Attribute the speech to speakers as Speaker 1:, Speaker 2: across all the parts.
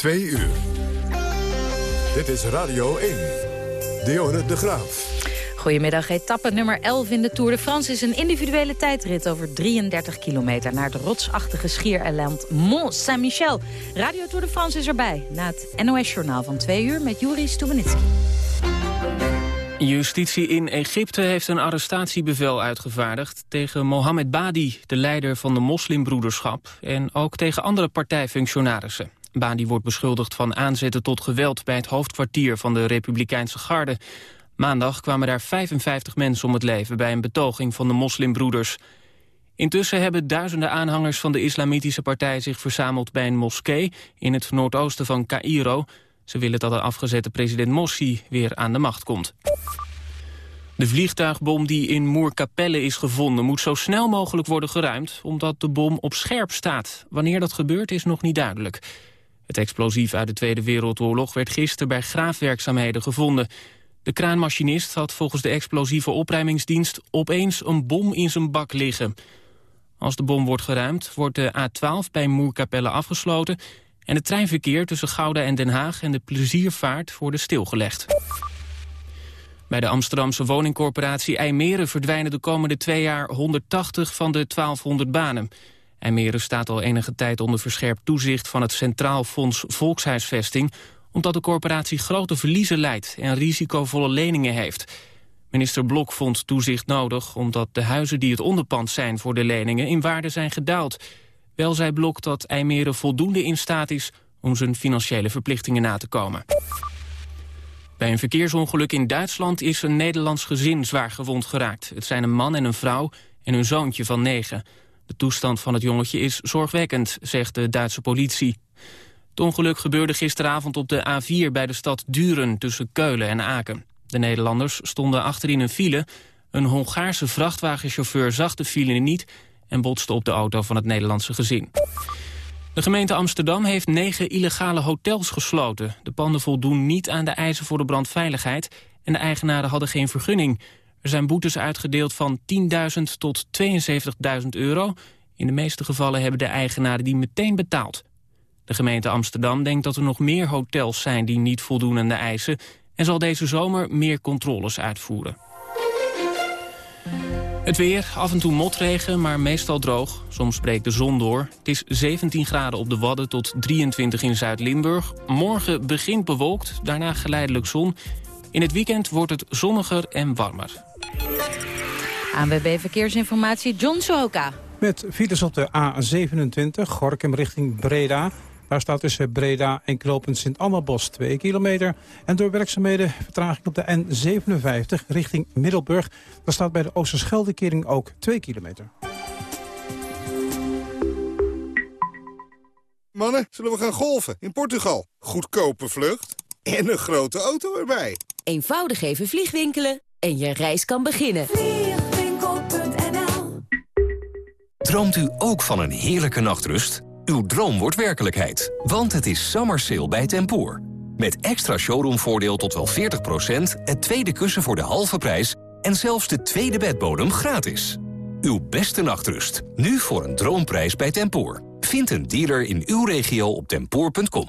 Speaker 1: Twee uur. Dit is Radio 1. Dionne de Graaf.
Speaker 2: Goedemiddag, etappe nummer 11 in de Tour de France is een individuele tijdrit over 33 kilometer naar het rotsachtige schiereiland Mont Saint-Michel. Radio Tour de France is erbij na het NOS-journaal van 2 uur met Juri Stubenitski.
Speaker 3: Justitie in Egypte heeft een arrestatiebevel uitgevaardigd tegen Mohammed Badi, de leider van de moslimbroederschap, en ook tegen andere partijfunctionarissen. Badi wordt beschuldigd van aanzetten tot geweld bij het hoofdkwartier van de Republikeinse Garde. Maandag kwamen daar 55 mensen om het leven bij een betoging van de moslimbroeders. Intussen hebben duizenden aanhangers van de islamitische partij zich verzameld bij een moskee in het noordoosten van Cairo. Ze willen dat de afgezette president Morsi weer aan de macht komt. De vliegtuigbom die in Moerkapelle is gevonden moet zo snel mogelijk worden geruimd, omdat de bom op scherp staat. Wanneer dat gebeurt is nog niet duidelijk. Het explosief uit de Tweede Wereldoorlog werd gisteren bij graafwerkzaamheden gevonden. De kraanmachinist had volgens de explosieve opruimingsdienst opeens een bom in zijn bak liggen. Als de bom wordt geruimd, wordt de A12 bij Moerkapelle afgesloten... en het treinverkeer tussen Gouda en Den Haag en de pleziervaart worden stilgelegd. Bij de Amsterdamse woningcorporatie IJmeren verdwijnen de komende twee jaar 180 van de 1200 banen. IJmeren staat al enige tijd onder verscherpt toezicht van het Centraal Fonds Volkshuisvesting omdat de corporatie grote verliezen leidt en risicovolle leningen heeft. Minister Blok vond toezicht nodig omdat de huizen die het onderpand zijn voor de leningen in waarde zijn gedaald. Wel zei Blok dat IJmeren voldoende in staat is om zijn financiële verplichtingen na te komen. Bij een verkeersongeluk in Duitsland is een Nederlands gezin zwaar gewond geraakt. Het zijn een man en een vrouw en hun zoontje van negen. De toestand van het jongetje is zorgwekkend, zegt de Duitse politie. Het ongeluk gebeurde gisteravond op de A4 bij de stad Duren tussen Keulen en Aken. De Nederlanders stonden achterin een file. Een Hongaarse vrachtwagenchauffeur zag de file niet en botste op de auto van het Nederlandse gezin. De gemeente Amsterdam heeft negen illegale hotels gesloten. De panden voldoen niet aan de eisen voor de brandveiligheid... en de eigenaren hadden geen vergunning. Er zijn boetes uitgedeeld van 10.000 tot 72.000 euro. In de meeste gevallen hebben de eigenaren die meteen betaald. De gemeente Amsterdam denkt dat er nog meer hotels zijn die niet voldoen aan de eisen... en zal deze zomer meer controles uitvoeren. Het weer, af en toe motregen, maar meestal droog. Soms breekt de zon door. Het is 17 graden op de Wadden tot 23 in Zuid-Limburg. Morgen begint bewolkt, daarna geleidelijk zon. In het weekend wordt het zonniger en warmer.
Speaker 2: ANWB Verkeersinformatie, John Sohoka.
Speaker 4: Met files op de A27, Gorkum richting Breda. Daar staat tussen Breda en knooppunt Sint-Annabos 2 kilometer. En door werkzaamheden vertraging op de N57 richting Middelburg. Daar staat bij de Oosterscheldekering ook 2 kilometer.
Speaker 5: Mannen, zullen we gaan golven in Portugal? Goedkope vlucht en een grote auto erbij.
Speaker 6: Eenvoudig even vliegwinkelen en je reis kan beginnen.
Speaker 7: Vliegwinkel.nl Droomt u ook van een heerlijke nachtrust? Uw droom wordt werkelijkheid, want het is summer sale bij Tempoor. Met extra showroomvoordeel tot wel 40%, het tweede kussen voor de halve prijs... en zelfs de tweede bedbodem gratis. Uw beste nachtrust, nu voor een droomprijs bij Tempoor. Vind een dealer in uw regio op tempoor.com.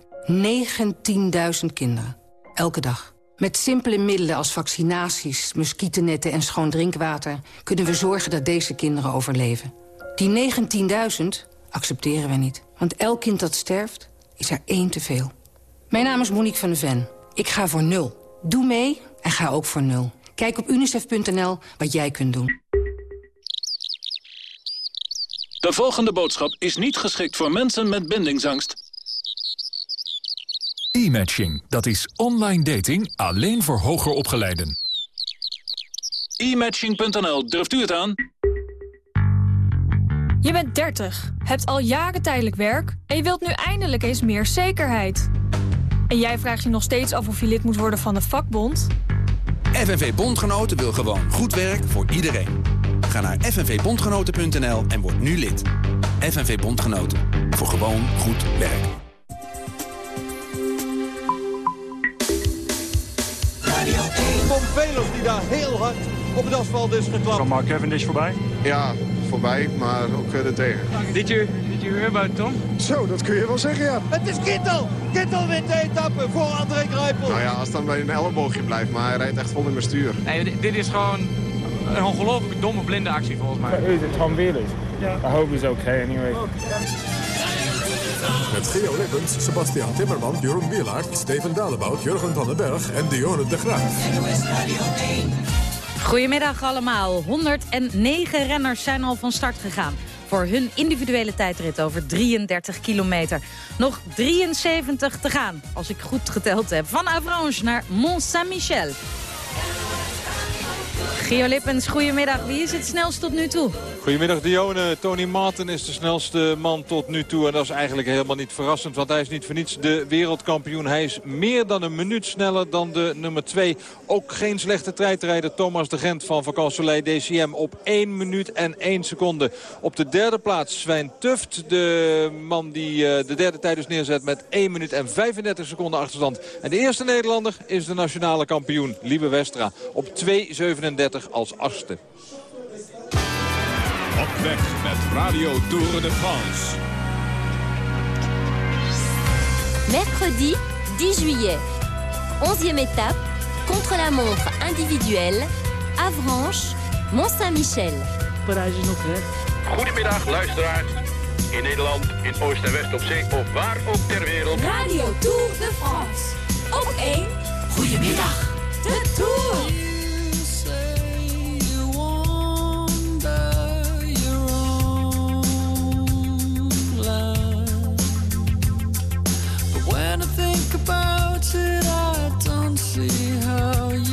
Speaker 8: 19.000 kinderen. Elke dag. Met simpele middelen als vaccinaties, muggennetten en schoon drinkwater... kunnen we zorgen dat deze kinderen overleven. Die 19.000 accepteren we niet. Want elk kind dat sterft, is er één te veel. Mijn naam is Monique van de Ven. Ik ga voor nul. Doe mee en ga ook voor nul. Kijk op unicef.nl wat jij kunt doen.
Speaker 9: De volgende boodschap is niet geschikt voor mensen met bindingsangst.
Speaker 10: E-matching, dat is online dating alleen voor hoger opgeleiden.
Speaker 9: E-matching.nl, durft u het aan?
Speaker 11: Je bent 30, hebt al jaren tijdelijk werk... en je wilt nu eindelijk eens meer zekerheid. En jij vraagt je nog steeds af of je lid moet worden van de vakbond?
Speaker 12: FNV Bondgenoten wil gewoon goed werk voor iedereen. Ga naar fnvbondgenoten.nl en word nu lid. FNV Bondgenoten. Voor gewoon goed werk.
Speaker 13: Tom Velers die daar heel hard op het asfalt is geklapt.
Speaker 14: Kan Mark Cavendish voorbij?
Speaker 15: Ja, voorbij, maar ook weer ertegen.
Speaker 14: Did you, did you hear about Tom?
Speaker 15: Zo, dat kun je wel zeggen, ja.
Speaker 13: Het is Kittel! Kittel wint de etappe voor André Greipel.
Speaker 15: Nou ja, als het dan bij een elleboogje blijft, maar hij rijdt echt vol in mijn stuur.
Speaker 14: Nee, dit, is gewoon een ongelooflijke domme blinde actie volgens mij.
Speaker 16: Is het Tom Velers?
Speaker 14: Ja.
Speaker 16: I hope he's okay anyway.
Speaker 1: Met Geo Lippens, Sebastian Timmerman, Jeroen Wielaert, Steven Dalebout, Jurgen van den Berg en Dionne de Graaf.
Speaker 2: Goedemiddag allemaal. 109 renners zijn al van start gegaan voor hun individuele tijdrit over 33 kilometer. Nog 73 te gaan, als ik goed geteld heb. Van Avranches naar Mont-Saint-Michel. Gio Lippens, goedemiddag. Wie is het snelst tot nu toe?
Speaker 17: Goedemiddag Dione. Tony Martin is de snelste man tot nu toe. En dat is eigenlijk helemaal niet verrassend. Want hij is niet voor niets de wereldkampioen. Hij is meer dan een minuut sneller dan de nummer 2. Ook geen slechte tijdrijder Thomas de Gent van Vakant Soleil DCM. Op 1 minuut en 1 seconde. Op de derde plaats Sven Tuft. De man die uh, de derde tijd dus neerzet met 1 minuut en 35 seconden achterstand. En de eerste Nederlander is de nationale kampioen Liebe Westra. Op 2.37 als achtste.
Speaker 18: Op weg met Radio Tour de France.
Speaker 10: Mercredi 10 juillet. 11e étape, contre-la-montre individuelle, Avranches, Mont-Saint-Michel.
Speaker 19: Parijs is nog ver.
Speaker 20: Goedemiddag luisteraars. In Nederland, in Oost en West op zee of waar ook ter wereld.
Speaker 10: Radio Tour de France. Op 1. Goedemiddag. De Tour.
Speaker 21: When I think about it, I don't see how you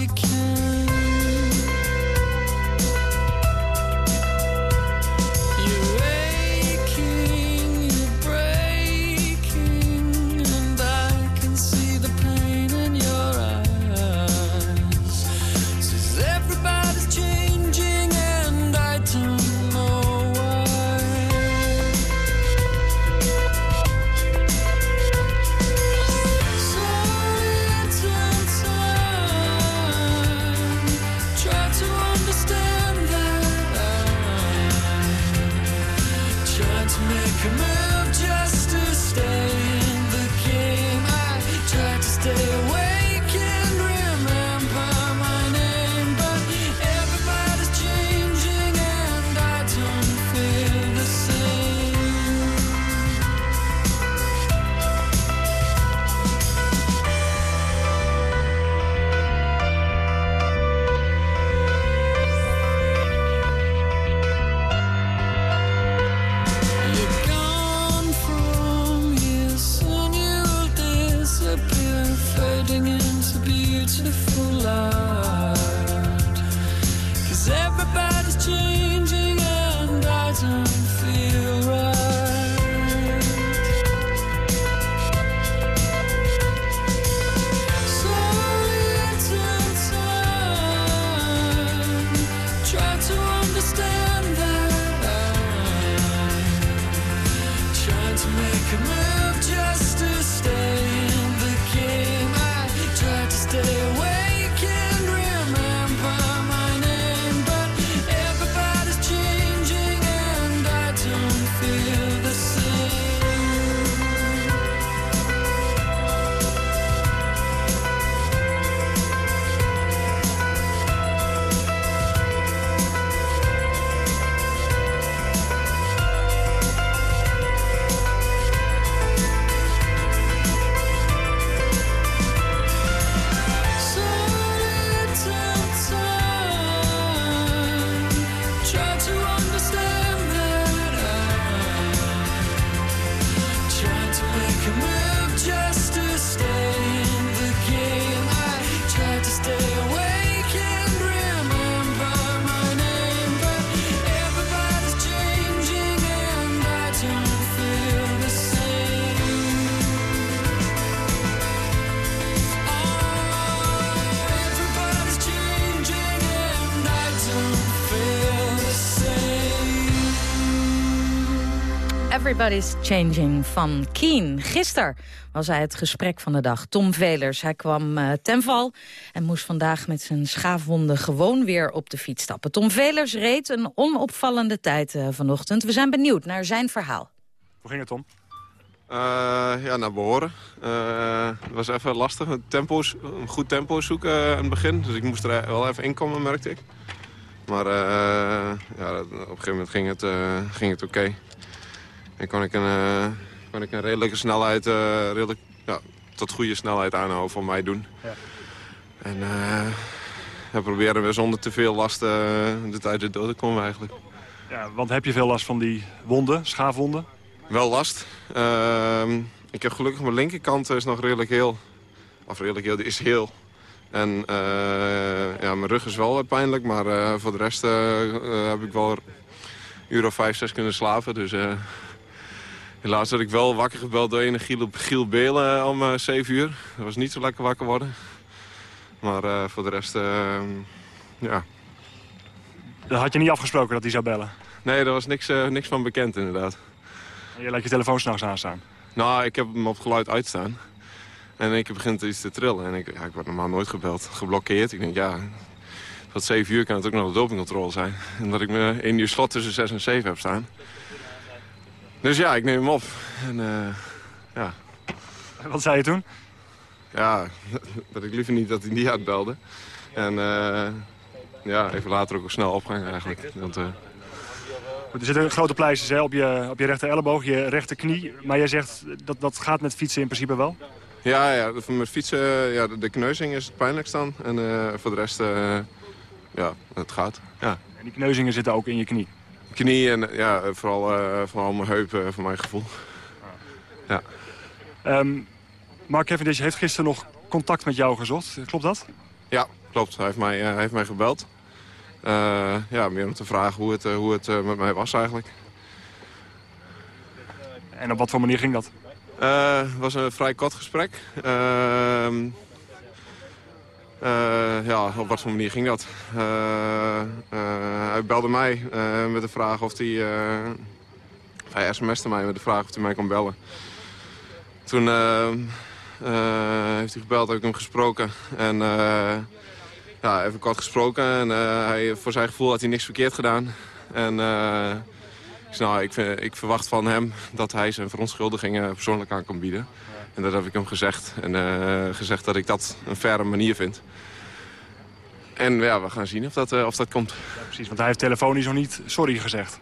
Speaker 21: Everybody's Changing
Speaker 2: van Keen. Gisteren was hij het gesprek van de dag. Tom Velers, hij kwam uh, ten val en moest vandaag met zijn schaafwonden gewoon weer op de fiets stappen. Tom Velers reed een onopvallende tijd uh, vanochtend. We zijn benieuwd naar zijn verhaal.
Speaker 14: Hoe ging het, Tom?
Speaker 15: Uh, ja, naar behoren. het was even lastig, tempo's, een goed tempo zoeken aan het begin. Dus ik moest er wel even inkomen, merkte ik. Maar ja, op een gegeven moment ging het, ging het oké. Okay. En kon ik een, kon ik een redelijke snelheid, uh, redelijk, ja, tot goede snelheid aanhouden voor mij doen. Ja. En uh, ja, proberen we zonder te veel last de tijd er door te komen eigenlijk.
Speaker 14: Ja, want heb je veel last van die wonden, schaafwonden?
Speaker 15: Wel last. Ehm, ik heb gelukkig mijn linkerkant is nog redelijk heel. Of redelijk heel, die is heel. En ja, mijn rug is wel pijnlijk, maar voor de rest heb ik wel een uur of vijf, zes kunnen slapen. Dus Helaas werd ik wel wakker gebeld door een Giel, Giel Belen om uh, 7 uur. Dat was niet zo lekker wakker worden. Maar uh, voor de rest, uh, ja.
Speaker 14: Dat had je niet afgesproken dat hij zou bellen?
Speaker 15: Nee, daar was niks, niks van bekend inderdaad.
Speaker 14: En je laat je telefoon s'nachts aanstaan?
Speaker 15: Nou, ik heb hem op geluid uitstaan. En ik begint iets te trillen. En ik, ja, ik word normaal nooit gebeld, geblokkeerd. Ik denk, ja, tot 7 uur kan het ook nog een dopingcontrole zijn. En dat ik me één uur slot tussen 6 en 7 heb staan. Dus ja, ik neem hem op. En, uh, ja.
Speaker 14: Wat zei je toen?
Speaker 15: Ja, dat ik liever niet dat hij niet uitbelde. En uh, ja, even later ook snel opgangen eigenlijk. Want, uh...
Speaker 14: er zitten grote pleisters hè, op, je, op je rechter elleboog, je rechterknie. Maar jij zegt dat dat gaat met fietsen in principe wel?
Speaker 15: Ja, ja met fietsen, ja, de kneuzing is het pijnlijkst dan. En voor de rest, ja, het gaat. Ja.
Speaker 14: En die kneuzingen zitten ook in je knie?
Speaker 15: Knie en ja, vooral, uh, vooral mijn heupen, voor mijn gevoel. Ja.
Speaker 14: Um, Mark Cavendish heeft gisteren nog contact met jou gezocht. Klopt dat?
Speaker 15: Ja, klopt. Hij heeft mij, uh, heeft mij gebeld. Uh, ja, meer om te vragen hoe het, hoe het met mij was eigenlijk.
Speaker 14: En op wat voor manier ging dat?
Speaker 15: Het was een vrij kort gesprek. Ehm, uh, ja, op wat voor manier ging dat? Uh, uh, hij belde mij met de vraag of hij... hij sms'te mij met de vraag of hij mij kon bellen. Toen heeft hij gebeld, heb ik hem gesproken. En ja, even kort gesproken. En hij, voor zijn gevoel had hij niks verkeerd gedaan. En ik, nou, ik, ik, verwacht van hem dat hij zijn verontschuldigingen persoonlijk aan kan bieden. En dat heb ik hem gezegd. En uh, gezegd dat ik dat een faire manier vind. En ja, we gaan zien of dat, uh, of dat komt.
Speaker 14: Ja, precies, want hij heeft telefonisch nog niet sorry gezegd.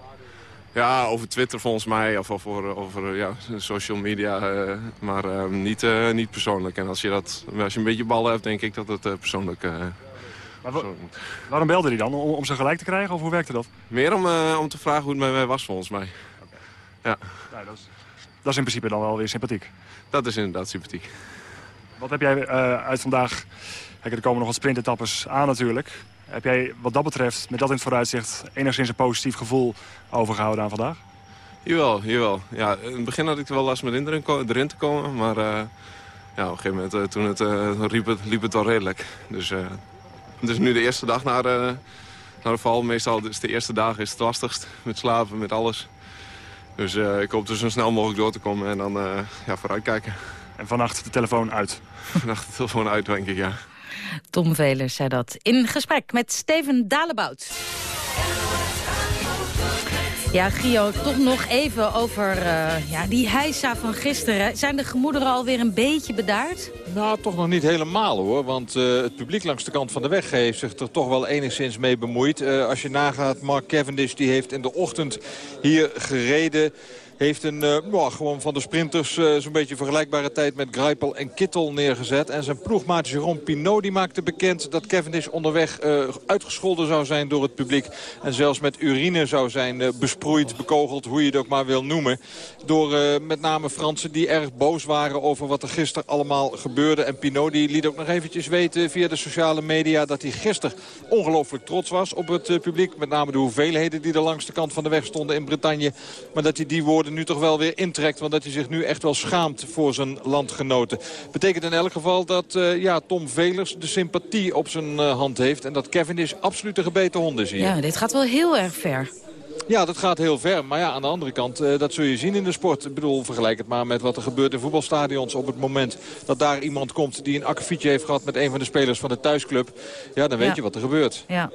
Speaker 15: Ja, over Twitter volgens mij, of over, over ja, social media, uh, maar uh, niet, niet persoonlijk. En als je, dat, als je een beetje ballen hebt, denk ik dat het persoonlijk,
Speaker 14: maar persoonlijk moet. Waarom belde hij dan? Om, om, ze gelijk te krijgen, of hoe werkte dat?
Speaker 15: Meer om, om te vragen hoe het met mij was, volgens mij. Okay. Ja.
Speaker 14: dat, is, dat is in principe dan wel weer sympathiek.
Speaker 15: Dat is inderdaad sympathiek.
Speaker 14: Wat heb jij uit vandaag Kijk, er komen nog wat sprintetappes aan natuurlijk. Heb jij wat dat betreft, met dat in het vooruitzicht... enigszins een positief gevoel overgehouden aan vandaag?
Speaker 15: Jawel, jawel. Ja, in het begin had ik er wel last met erin te komen. Maar uh, ja, op een gegeven moment uh, toen het, uh, riep het, liep het wel redelijk. Dus, dus nu de eerste dag naar, naar de val. Meestal is de eerste dag is het lastigst. Met slapen, met alles. Dus ik hoop er zo snel mogelijk door te komen en dan ja, vooruitkijken.
Speaker 14: En vannacht de telefoon uit?
Speaker 15: Vannacht de telefoon uit, denk ik, ja.
Speaker 2: Tom Velers zei dat in gesprek met Steven Dalebout. Ja, Gio, toch nog even over uh, ja, die heisa van gisteren. Zijn de gemoederen alweer een beetje bedaard?
Speaker 17: Nou, toch nog niet helemaal hoor. Want uh, het publiek langs de kant van de weg heeft zich er toch wel enigszins mee bemoeid. Uh, als je nagaat, Mark Cavendish die heeft in de ochtend hier gereden... Heeft een, uh, gewoon van de sprinters uh, zo'n beetje vergelijkbare tijd met Greipel en Kittel neergezet. En zijn ploegmaat Jérôme Pinot die maakte bekend dat Cavendish onderweg uh, uitgescholden zou zijn door het publiek. En zelfs met urine zou zijn besproeid, bekogeld, hoe je het ook maar wil noemen. Door met name Fransen die erg boos waren over wat er gisteren allemaal gebeurde. En Pinot die liet ook nog eventjes weten via de sociale media dat hij gisteren ongelooflijk trots was op het publiek. Met name de hoeveelheden die er langs de kant van de weg stonden in Bretagne. Maar dat hij die woorden nu toch wel weer intrekt. Want dat hij zich nu echt wel schaamt voor zijn landgenoten. Betekent in elk geval dat uh, ja, Tom Velers de sympathie op zijn uh, hand heeft. En dat Kevin is absoluut een gebeten hond is hier.
Speaker 2: Ja, dit gaat wel heel erg ver.
Speaker 17: Ja, dat gaat heel ver. Maar ja, aan de andere kant, eh, dat zul je zien in de sport. Ik bedoel, vergelijk het maar met wat er gebeurt in voetbalstadions... op het moment dat daar iemand komt die een akkefietje heeft gehad... met een van de spelers van de thuisclub. Ja, dan weet
Speaker 2: Ja.
Speaker 17: je wat er gebeurt.
Speaker 2: Ja.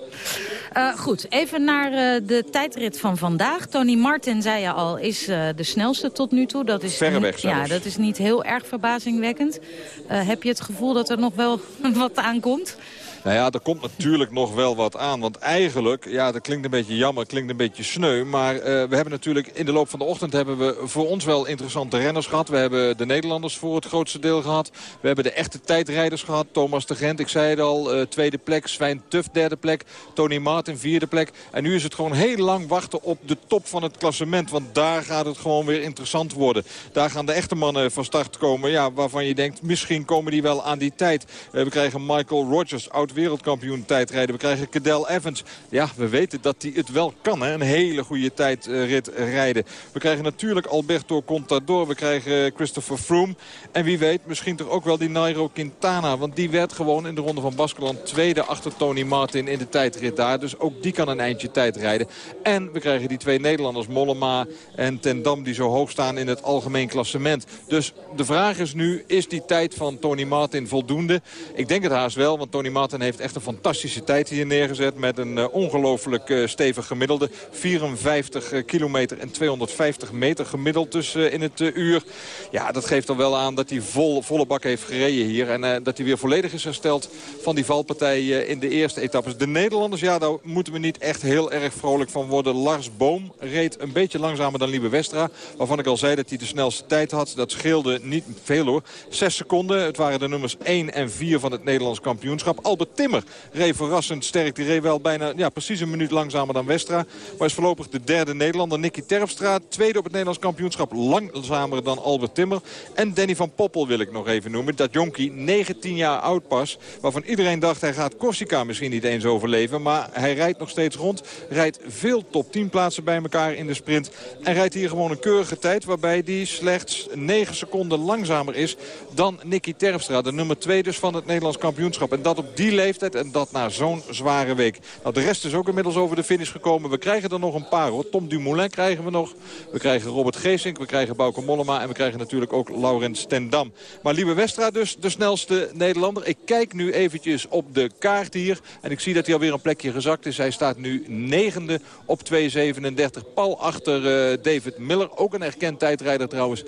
Speaker 2: Eh, goed, even naar eh, de tijdrit van vandaag. Tony Martin, zei je al, is de snelste tot nu toe. Dat is
Speaker 17: Verreweg
Speaker 2: niet- Ja,
Speaker 17: zelfs.
Speaker 2: dat is niet heel erg verbazingwekkend. Heb je het gevoel dat er nog wel wat aankomt?
Speaker 17: Nou ja, er komt natuurlijk nog wel wat aan. Want eigenlijk, ja, dat klinkt een beetje jammer, klinkt een beetje sneu. Maar eh, we hebben natuurlijk in de loop van de ochtend hebben we voor ons wel interessante renners gehad. We hebben de Nederlanders voor het grootste deel gehad. We hebben de echte tijdrijders gehad. Thomas de Gent, ik zei het al, eh, tweede plek. Svijn Tuf, derde plek. Tony Martin, vierde plek. En nu is het gewoon heel lang wachten op de top van het klassement. Want daar gaat het gewoon weer interessant worden. Daar gaan de echte mannen van start komen. Ja, waarvan je denkt, misschien komen die wel aan die tijd. Eh, we krijgen Michael Rogers, oud-wereldkampioen tijdrijden. We krijgen Cadel Evans. Ja, we weten dat hij het wel kan. Hè? Een hele goede tijdrit rijden. We krijgen natuurlijk Alberto Contador. We krijgen Christopher Froome. En wie weet, misschien toch ook wel die Nairo Quintana. Want die werd gewoon in de ronde van Baskeland tweede achter Tony Martin in de tijdrit daar. Dus ook die kan een eindje tijd rijden. En we krijgen die twee Nederlanders, Mollema en Ten Dam, die zo hoog staan in het algemeen klassement. Dus de vraag is nu, is die tijd van Tony Martin voldoende? Ik denk het haast wel, want Tony Martin heeft echt een fantastische tijd hier neergezet. Met een eh, ongelooflijk eh, stevig gemiddelde. 54 eh, kilometer en 250 meter gemiddeld dus in het uur. Ja, dat geeft al wel aan dat hij vol, volle bak heeft gereden hier. En dat hij weer volledig is hersteld van die valpartij in de eerste etappes. De Nederlanders, ja, daar moeten we niet echt heel erg vrolijk van worden. Lars Boom reed een beetje langzamer dan Liebe Westra. Waarvan ik al zei dat hij de snelste tijd had. Dat scheelde niet veel hoor. Zes seconden. Het waren de nummers 1 en 4 van het Nederlands kampioenschap. Albert Timmer reed verrassend sterk. Die reed wel bijna ja, precies een minuut langzamer dan Westra. Maar is voorlopig de derde Nederlander. Nicky Terpstra, tweede op het Nederlands kampioenschap. Langzamer dan Albert Timmer. En Danny van Poppel wil ik nog even noemen. Dat jonkie, 19 jaar oud pas. Waarvan iedereen dacht hij gaat Corsica misschien niet eens overleven. Maar hij rijdt nog steeds rond. Rijdt veel top 10 plaatsen bij elkaar in de sprint. En rijdt hier gewoon een keurige tijd. Waarbij hij slechts 9 seconden langzamer is dan Nicky Terpstra. De nummer 2 dus van het Nederlands kampioenschap. En dat op die leeftijd en dat na zo'n zware week. Nou, de rest is ook inmiddels over de finish gekomen. We krijgen er nog een paar hoor. Tom Dumoulin krijgen we nog. We krijgen Robert Geesink. We krijgen Bauke Mollema. En we krijgen natuurlijk ook Laurens ten Dam. Maar Liebe Westra dus de snelste Nederlander. Ik kijk nu eventjes op de kaart hier. En ik zie dat hij alweer een plekje gezakt is. Hij staat nu negende op 2.37. Pal achter eh, David Miller. Ook een erkend tijdrijder trouwens.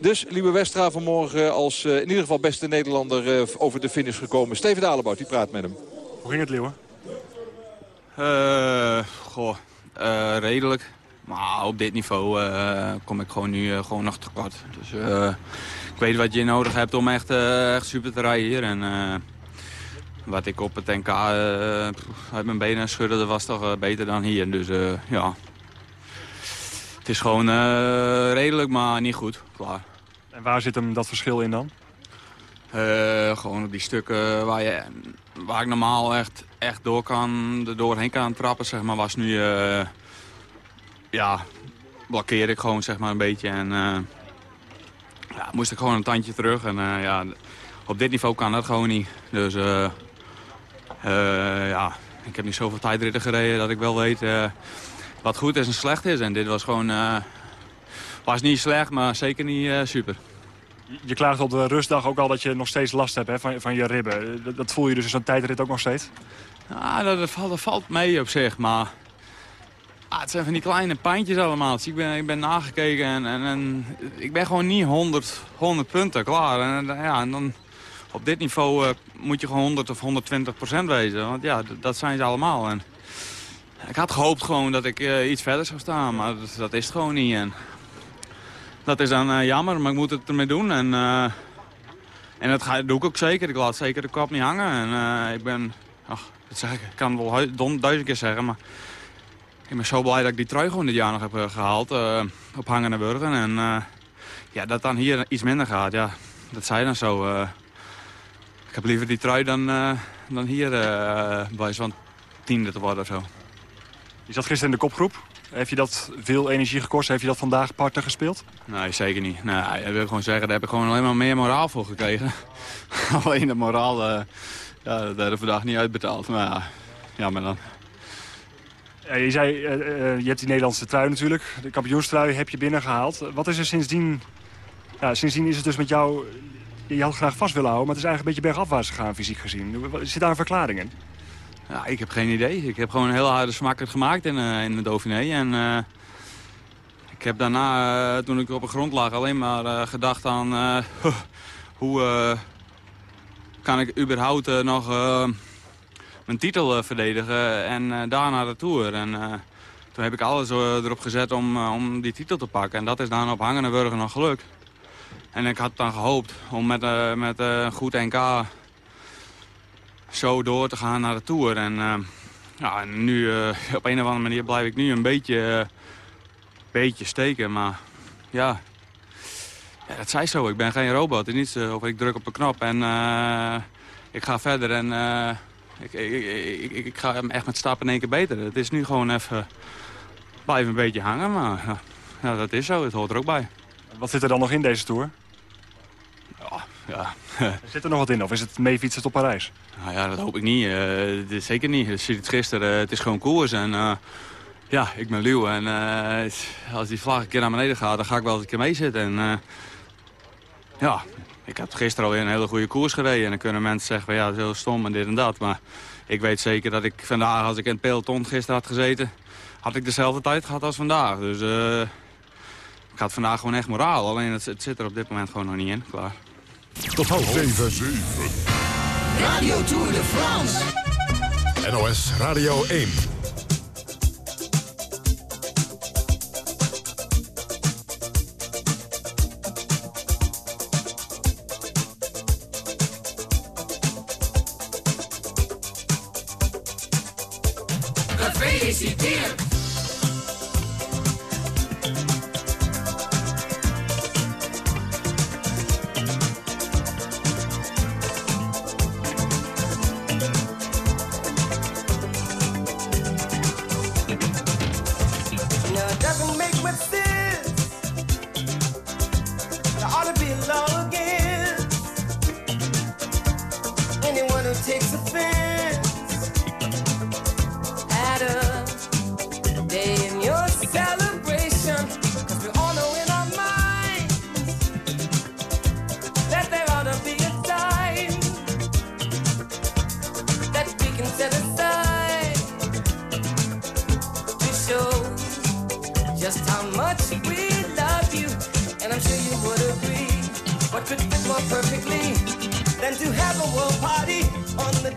Speaker 17: Dus Liebe Westra vanmorgen als eh, in ieder geval beste Nederlander eh, over de finish gekomen. Steven Dalebout, die praat met hem.
Speaker 14: Hoe ging het, Leeuwen?
Speaker 22: Eh, goh, eh, redelijk. Maar op dit niveau eh, kom ik gewoon nu gewoon nog tekort. Dus eh, ik weet wat je nodig hebt om echt, eh, echt super te rijden hier. En eh, wat ik op het NK eh, uit mijn benen schudde, dat was toch eh, beter dan hier. Dus eh, ja, het is gewoon eh, redelijk, maar niet goed. Klaar.
Speaker 14: En waar zit hem dat verschil in dan?
Speaker 22: Eh, gewoon op die stukken waar, je, waar ik normaal echt, echt door kan, er doorheen kan trappen, zeg maar, was nu... eh, ja, blokkeer ik gewoon zeg maar een beetje en eh, ja, moest ik gewoon een tandje terug. En eh, ja, op dit niveau kan dat gewoon niet. Dus ja, ik heb niet zoveel tijdritten gereden dat ik wel weet wat goed is en slecht is. En dit was gewoon, was niet slecht, maar zeker niet super.
Speaker 14: Je klaagt op de rustdag ook al dat je nog steeds last hebt hè, van, van je ribben. Dat, voel je dus in zo'n tijdrit ook nog steeds?
Speaker 22: Ja, dat, valt, dat valt mee op zich, maar ah, het zijn van die kleine pijntjes allemaal. Ik, ben, ik ben nagekeken en, en, en ik ben gewoon niet 100, 100 punten klaar. En, ja, en dan op dit niveau eh, moet je gewoon 100 of 120 procent wezen. Want ja, dat zijn ze allemaal. En ik had gehoopt gewoon dat ik eh, iets verder zou staan, maar dat, dat is het gewoon niet. En dat is dan eh, jammer, maar ik moet het ermee doen. En, eh, en dat doe ik ook zeker. Ik laat zeker de kop niet hangen. En eh, ik ben, ach, dat zeg ik, ik kan het wel duizend keer zeggen, maar ik ben zo blij dat ik die trui gewoon dit jaar nog heb eh, gehaald. eh, op hangende burgen. En ja, dat dan hier iets minder gaat, ja, dat zei dan zo. ik heb liever die trui dan, dan hier bij zo'n tiende te worden of zo.
Speaker 14: Je zat gisteren in de kopgroep. Heeft je dat veel energie gekost? Heeft je dat vandaag parten gespeeld?
Speaker 22: Nee, zeker niet. Nee, dat wil ik gewoon zeggen, daar heb ik gewoon alleen maar meer moraal voor gekregen. alleen de moraal, eh ja, dat hebben we vandaag niet uitbetaald. Maar ja, jammer dan.
Speaker 14: Ja, je zei, eh, eh, je hebt die Nederlandse trui natuurlijk. De kampioenstrui heb je binnengehaald. Wat is er sindsdien... Ja, sindsdien is het dus met jou... Je had graag vast willen houden, maar het is eigenlijk een beetje bergafwaarts gegaan, fysiek gezien. Zit daar een verklaring in?
Speaker 22: Ja, ik heb geen idee. Ik heb gewoon een heel harde smakker gemaakt in, uh, in de Dauphiné. En uh, ik heb daarna, uh, toen ik op de grond lag, alleen maar gedacht aan... hoe kan ik überhaupt nog mijn titel verdedigen en daarna de Tour. En toen heb ik alles erop gezet om, om die titel te pakken. En dat is dan op Hangenenburger nog gelukt. En ik had dan gehoopt om met, met een goed NK zo door te gaan naar de Tour. En, uh, ja, nu, uh, op een of andere manier blijf ik nu een beetje, uh, beetje steken. Maar ja, ja, dat zei zo. Ik ben geen robot. Het niet of ik druk op een knop en ik ga verder. En ik, ik, ik, ik, ik ga echt met stappen in één keer beter. Het is nu gewoon even blijven een beetje hangen. Maar ja, dat is zo. Het hoort er ook bij.
Speaker 14: Wat zit er dan nog in deze Tour?
Speaker 22: Ja.
Speaker 14: Zit er nog wat in of is het mee fietsen tot Parijs?
Speaker 22: Nou ja, dat hoop ik niet. Uh, is zeker niet. Je ziet het gisteren, uh, het is gewoon koers. En uh, ja, ik ben luw. En als die vlag een keer naar beneden gaat, dan ga ik wel eens een keer meezitten. En ja, ik heb gisteren alweer een hele goede koers gereden. En dan kunnen mensen zeggen, van, ja, dat is heel stom en dit en dat. Maar ik weet zeker dat ik vandaag, als ik in het peloton gisteren had gezeten... had ik dezelfde tijd gehad als vandaag. Dus ik had vandaag gewoon echt moraal. Alleen het, het zit er op dit moment gewoon nog niet in. Klaar.
Speaker 1: Tot half zeven.
Speaker 23: Radio Tour de France.
Speaker 1: NOS Radio 1.
Speaker 23: Gefeliciteerd. takes offense at a day in your we all know in our minds that there ought to be a time that we can set aside to show just how much we love you. And I'm sure you would agree. What could fit more perfectly than to have a world party? on the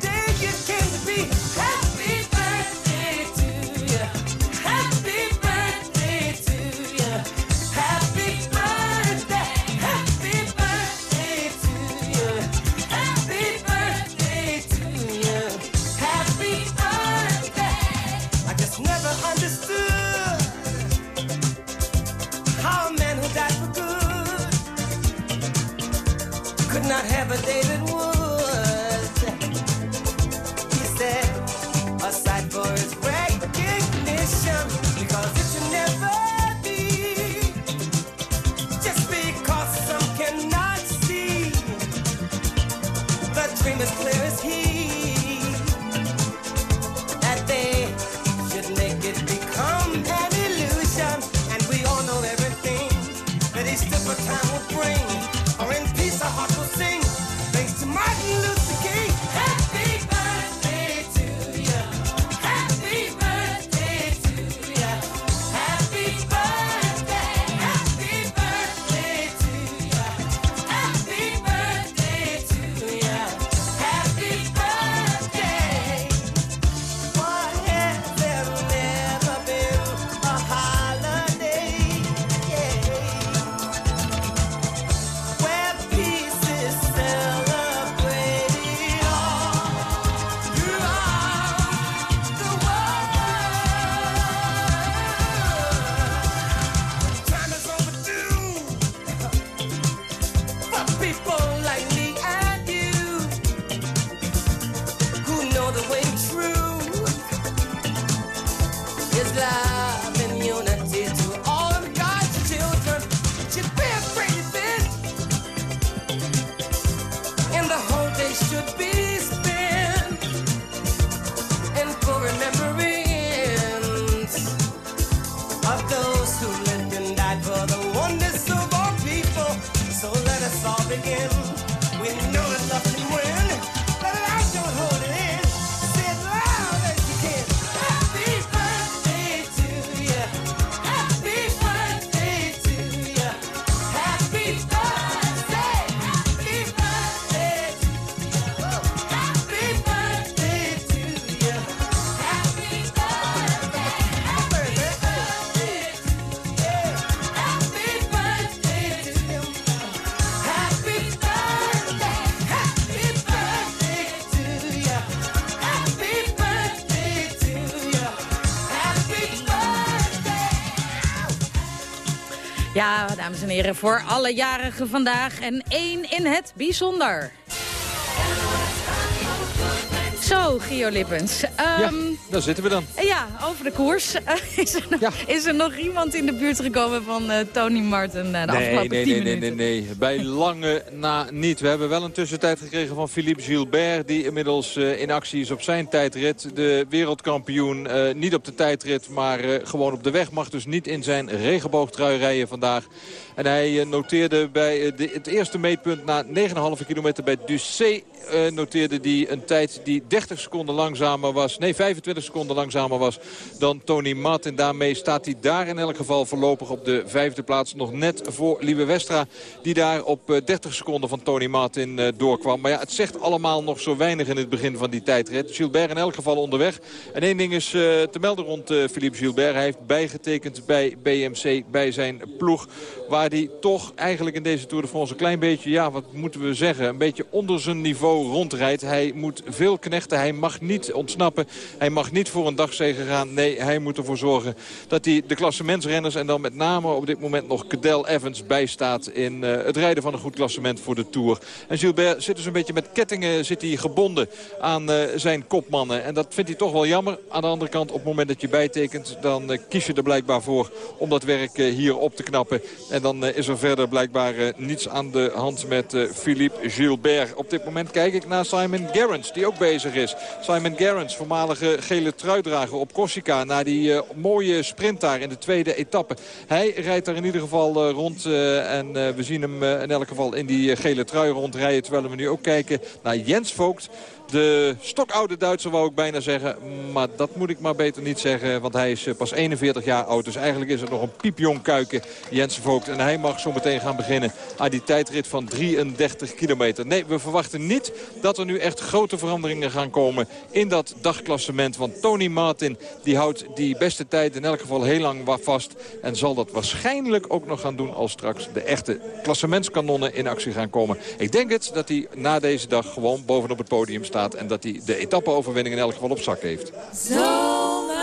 Speaker 23: dames en heren, voor alle jarigen vandaag en één in het bijzonder. Zo, Gio Lippens.
Speaker 17: Ja,
Speaker 23: Ehm,
Speaker 17: daar zitten we dan.
Speaker 23: ja, over de koers. is, er nog, is er nog iemand in de buurt gekomen van eh, Tony Martin eh, de
Speaker 17: Nee,
Speaker 23: afgelopen
Speaker 17: nee,
Speaker 23: 10
Speaker 17: nee, nee,
Speaker 23: minuten?
Speaker 17: nee, nee. Bij lange na niet. We hebben wel een tussentijd gekregen van Philippe Gilbert... die inmiddels eh, in actie is op zijn tijdrit. De wereldkampioen eh, niet op de tijdrit, maar eh, gewoon op de weg. Mag dus niet in zijn regenboogtrui rijden vandaag. En hij eh, noteerde bij eh, de, het eerste meetpunt na 9,5 kilometer bij Ducé... eh, noteerde hij een tijd die 30 seconden langzamer was. Nee, 25 seconden langzamer was dan Tony Martin. Daarmee staat hij daar in elk geval voorlopig op de vijfde plaats. Nog net voor Liebe Westra. Die daar op eh, 30 seconden van Tony Martin eh, doorkwam. Maar ja, het zegt allemaal nog zo weinig in het begin van die tijdrit. Gilbert in elk geval onderweg. En één ding is eh, te melden rond eh, Philippe Gilbert. Hij heeft bijgetekend bij BMC, bij zijn ploeg. Waar hij toch eigenlijk in deze Tour de France een klein beetje, ja, wat moeten we zeggen, een beetje onder zijn niveau rondrijdt. Hij moet veel knechten. Hij mag niet ontsnappen. Hij mag niet voor een dagzege gaan. Nee, hij moet ervoor zorgen dat hij de klassementsrenners en dan met name op dit moment nog Cadel Evans bijstaat in eh, het rijden van een goed klassement voor de Tour. En Gilbert zit dus een beetje met kettingen zit hij gebonden aan eh, zijn kopmannen. En dat vindt hij toch wel jammer. Aan de andere kant, op het moment dat je bijtekent, dan eh, kies je er blijkbaar voor om dat werk hier op te knappen. En dan is er verder blijkbaar niets aan de hand met Philippe Gilbert. Op dit moment kijk ik naar Simon Gerrans, die ook bezig is. Simon Gerrans, voormalige gele truidrager op Corsica. Na die eh, mooie sprint daar in de tweede etappe. Hij rijdt daar in ieder geval eh, rond. eh, en we zien hem in elk geval in die gele trui rondrijden. Terwijl we nu ook kijken naar Jens Vogt. De stokoude Duitser wou ik bijna zeggen. Maar dat moet ik maar beter niet zeggen. Want hij is eh, pas 41 jaar oud. Dus eigenlijk is het nog een piepjong kuiken. Jens Vogt. En hij mag zo meteen gaan beginnen aan die tijdrit van 33 kilometer. Nee, we verwachten niet dat er nu echt grote veranderingen gaan komen in dat dagklassement. Want Tony Martin die houdt die beste tijd in elk geval heel lang vast. En zal dat waarschijnlijk ook nog gaan doen als straks de echte klassementskanonnen in actie gaan komen. Ik denk het dat hij na deze dag gewoon bovenop het podium staat. En dat hij de etappeoverwinning in elk geval op zak heeft.
Speaker 24: Zomer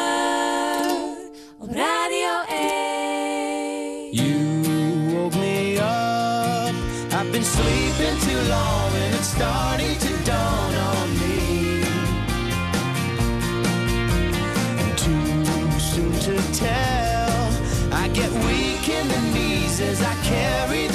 Speaker 24: op Radio 1.
Speaker 25: You woke me up. I've been sleeping too long and it's starting to dawn on me. And too soon to tell. I get weak in the knees as I carry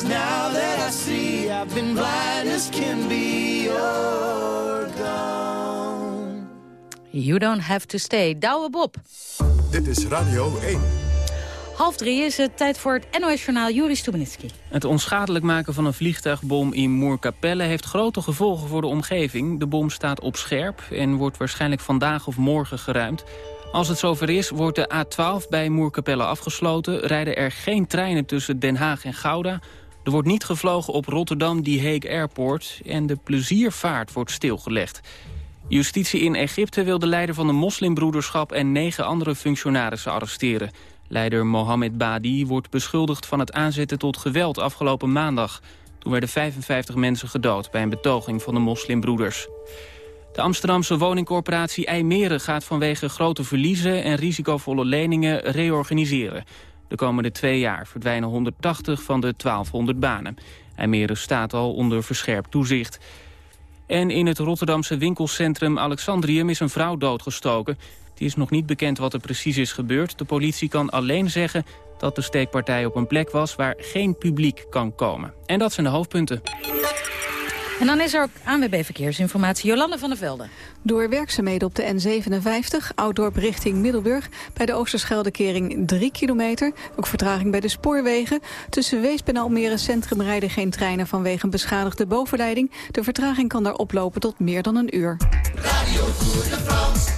Speaker 25: it's
Speaker 26: now that I see I've been blind as can be. You're gone.
Speaker 2: You don't have to stay. Douwe Bob.
Speaker 1: Dit is Radio 1.
Speaker 2: Half drie is het tijd voor het NOS-journaal Juri Stubenitski.
Speaker 3: Het onschadelijk maken van een vliegtuigbom in Moerkapelle heeft grote gevolgen voor de omgeving. De bom staat op scherp en wordt waarschijnlijk vandaag of morgen geruimd. Als het zover is, wordt de A12 bij Moerkapelle afgesloten. Rijden er geen treinen tussen Den Haag en Gouda. Er wordt niet gevlogen op Rotterdam Die Hague Airport. En de pleziervaart wordt stilgelegd. Justitie in Egypte wil de leider van de moslimbroederschap... en negen andere functionarissen arresteren. Leider Mohammed Badi wordt beschuldigd van het aanzetten tot geweld afgelopen maandag. Toen werden 55 mensen gedood bij een betoging van de moslimbroeders. De Amsterdamse woningcorporatie IJmeren gaat vanwege grote verliezen en risicovolle leningen reorganiseren. De komende twee jaar verdwijnen 180 van de 1200 banen. IJmeren staat al onder verscherpt toezicht. En in het Rotterdamse winkelcentrum Alexandrium is een vrouw doodgestoken. Het is nog niet bekend wat er precies is gebeurd. De politie kan alleen zeggen dat de steekpartij op een plek was waar geen publiek kan komen. En dat zijn de hoofdpunten.
Speaker 2: En dan is er ook ANWB Verkeersinformatie. Jolande van der Velde.
Speaker 27: Door werkzaamheden op de N57, Ouddorp richting Middelburg... bij de Oosterscheldekering 3 kilometer. Ook vertraging bij de spoorwegen. Tussen Weesp en Almere Centrum rijden geen treinen vanwege een beschadigde bovenleiding. De vertraging kan daar oplopen tot meer dan een uur.
Speaker 26: Radio Tour de France,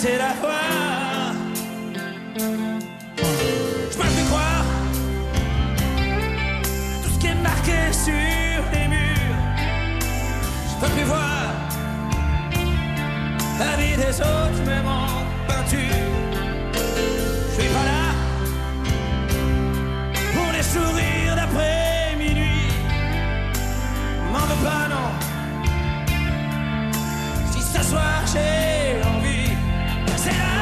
Speaker 26: Casser la voix. Je me fais croire tout ce qui est marqué sur les murs. Je peux plus voir la vie des autres, même en peinture. Je suis pas là pour les sourires d'après minuit. M'en veux pas, non. Si ce soir j'ai Yeah.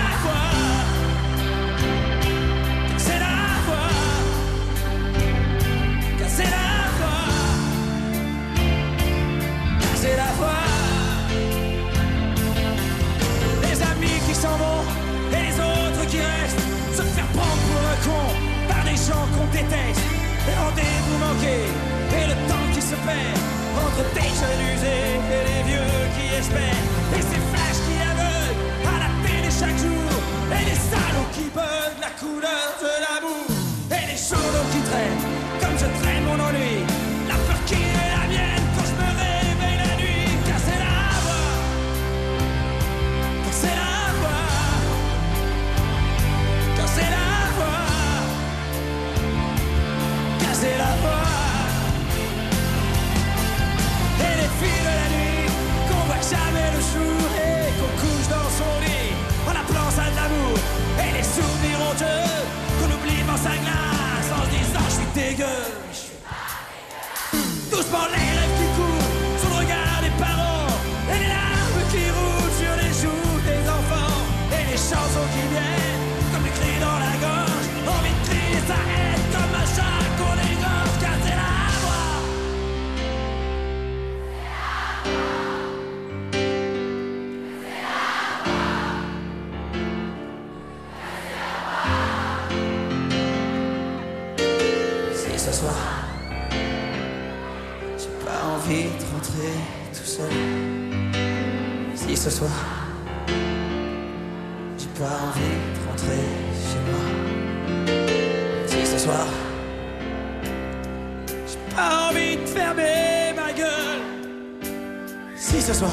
Speaker 26: Si ce soir,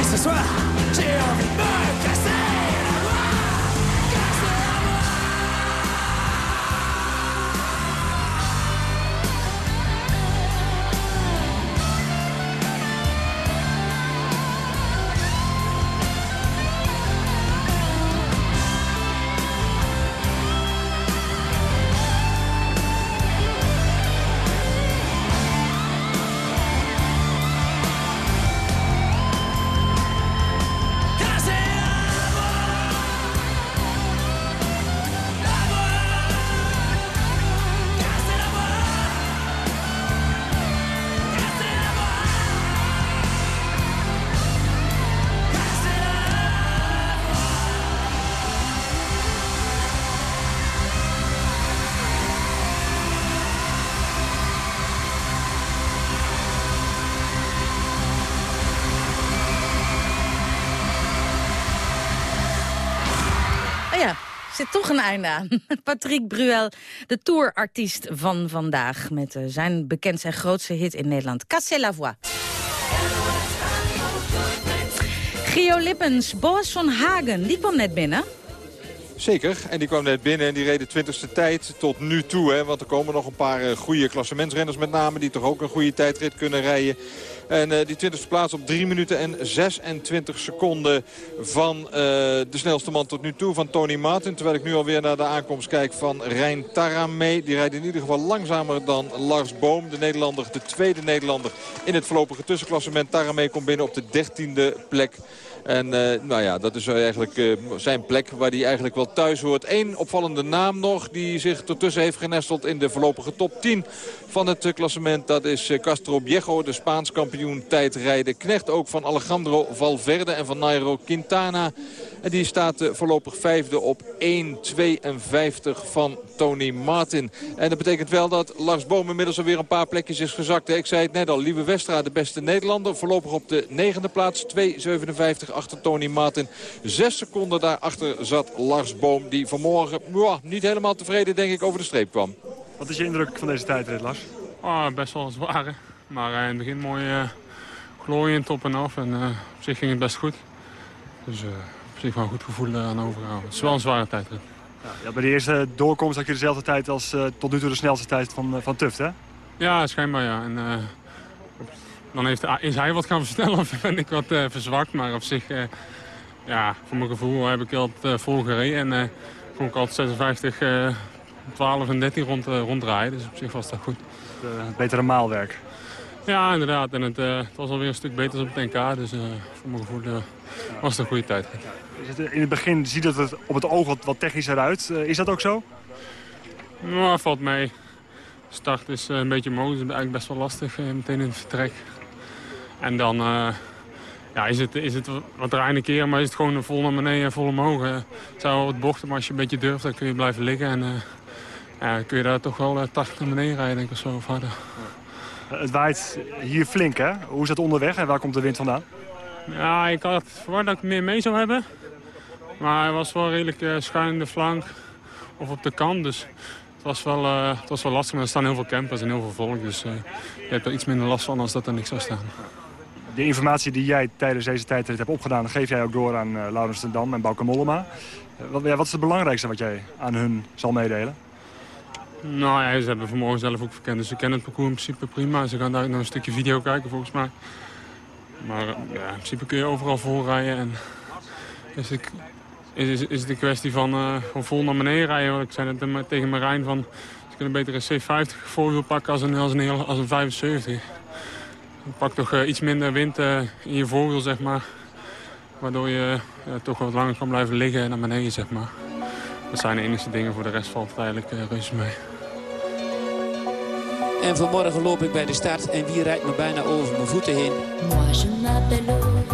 Speaker 26: et ce soir, j'ai envie de me
Speaker 2: zit toch een einde aan. Patrick Bruel, de tourartiest van vandaag... met eh, zijn bekendste en grootste hit in Nederland, Cassez la voix. Gio Lippens, Boas van Hagen, die kwam net binnen.
Speaker 17: Zeker, en die kwam net binnen en die reed de twintigste tijd tot nu toe. Hè, want er komen nog een paar eh, goede klassementsrenners met name... die toch ook een goede tijdrit kunnen rijden. En eh, die twintigste plaats op 3 minuten en 26 seconden van eh, de snelste man tot nu toe, van Tony Martin. Terwijl ik nu alweer naar de aankomst kijk van Rijn Taramee. Die rijdt in ieder geval langzamer dan Lars Boom, de Nederlander, de tweede Nederlander in het voorlopige tussenklassement. Taramee komt binnen op de dertiende plek. En eh, nou ja, dat is eigenlijk eh, zijn plek waar hij eigenlijk wel thuis hoort. Eén opvallende naam nog die zich ertussen heeft genesteld in de voorlopige top 10 van het eh, klassement. Dat is Castro Viejo, de Spaans kampioen tijdrijden. Knecht ook van Alejandro Valverde en van Nairo Quintana. En die staat eh, voorlopig vijfde op 1.52 van Tony Martin. En dat betekent wel dat Lars Boom inmiddels alweer een paar plekjes is gezakt. Ik zei het net al, Lieve Westra, de beste Nederlander. Voorlopig op de negende plaats, 2.57 achter Tony Martin. Zes seconden daarachter zat Lars Boom, die vanmorgen mwah, niet helemaal tevreden denk ik over de streep kwam.
Speaker 14: Wat is je indruk van deze tijdrit, Lars?
Speaker 28: Ah, best wel zwaar, hè. maar eh, in het begin mooi uh, glooiend op en af. En eh, op zich ging het best goed. Dus eh, zich wel een goed gevoel aan overgehouden. Het is wel een zware tijdrit.
Speaker 14: Ja, bij de eerste doorkomst had je dezelfde tijd als eh, tot nu toe de snelste tijd van, eh, van Tuft, hè?
Speaker 28: Ja, schijnbaar ja. En, eh, dan heeft, is hij wat gaan versnellen of ben ik wat eh, verzwakt. Maar op zich, eh, ja, voor mijn gevoel heb ik altijd uh, vol gereden. En kon ik altijd 56, uh, 12 en 13 rond, ronddraaien. Dus op zich was dat goed.
Speaker 14: Het betere maalwerk.
Speaker 28: Ja, inderdaad. En het, het, was alweer een stuk beter dan op het NK. Dus voor mijn gevoel was het een goede tijd.
Speaker 14: In het begin ziet het er op het oog wat, wat technischer uit. is dat ook zo?
Speaker 28: Nou, valt mee. Start is een beetje. Dat is eigenlijk best wel lastig meteen in het vertrek. En dan ja, is, het, is het wat reine keer, maar is het gewoon vol naar beneden en vol omhoog. Het zijn wel wat bochten, maar als je een beetje durft, dan kun je blijven liggen. En ja, kun je daar toch wel 80 naar beneden rijden, denk ik, of zo, of harder.
Speaker 14: Het waait hier flink, hè? Hoe is het onderweg en waar komt de wind vandaan?
Speaker 28: Ja, ik had verwacht dat ik meer mee zou hebben. Maar hij was wel redelijk uh, schuin in de flank of op de kant. Dus het was wel, uh, het was wel lastig. Maar er staan heel veel campers en heel veel volk. Dus uh, je hebt er iets minder last van als dat er niks zou staan.
Speaker 14: De informatie die jij tijdens deze tijdrit hebt opgedaan... geef jij ook door aan uh, Laurens ten Dam en Bauke Mollema. Wat, ja, wat is het belangrijkste wat jij aan hun zal meedelen?
Speaker 28: Nou ja, ze hebben vanmorgen zelf ook verkend. Dus ze kennen het parcours in principe prima. Ze gaan daar nog een stukje video kijken volgens mij. Maar ja, in principe kun je overal vol rijden. En is, het, is, is het een kwestie van, uh, van vol naar beneden rijden. Ik zei net tegen Marijn van... Ze kunnen beter een C50 voorwiel pakken als een, als een, als een 75. Je pakt toch uh, iets minder wind uh, in je voorwiel, zeg maar. Waardoor je toch wat langer kan blijven liggen naar beneden, zeg maar. Dat zijn de enige dingen. Voor de rest valt het eigenlijk uh, reuze mee.
Speaker 29: En vanmorgen loop ik bij de start en wie rijdt me bijna over mijn voeten heen?
Speaker 23: Moi je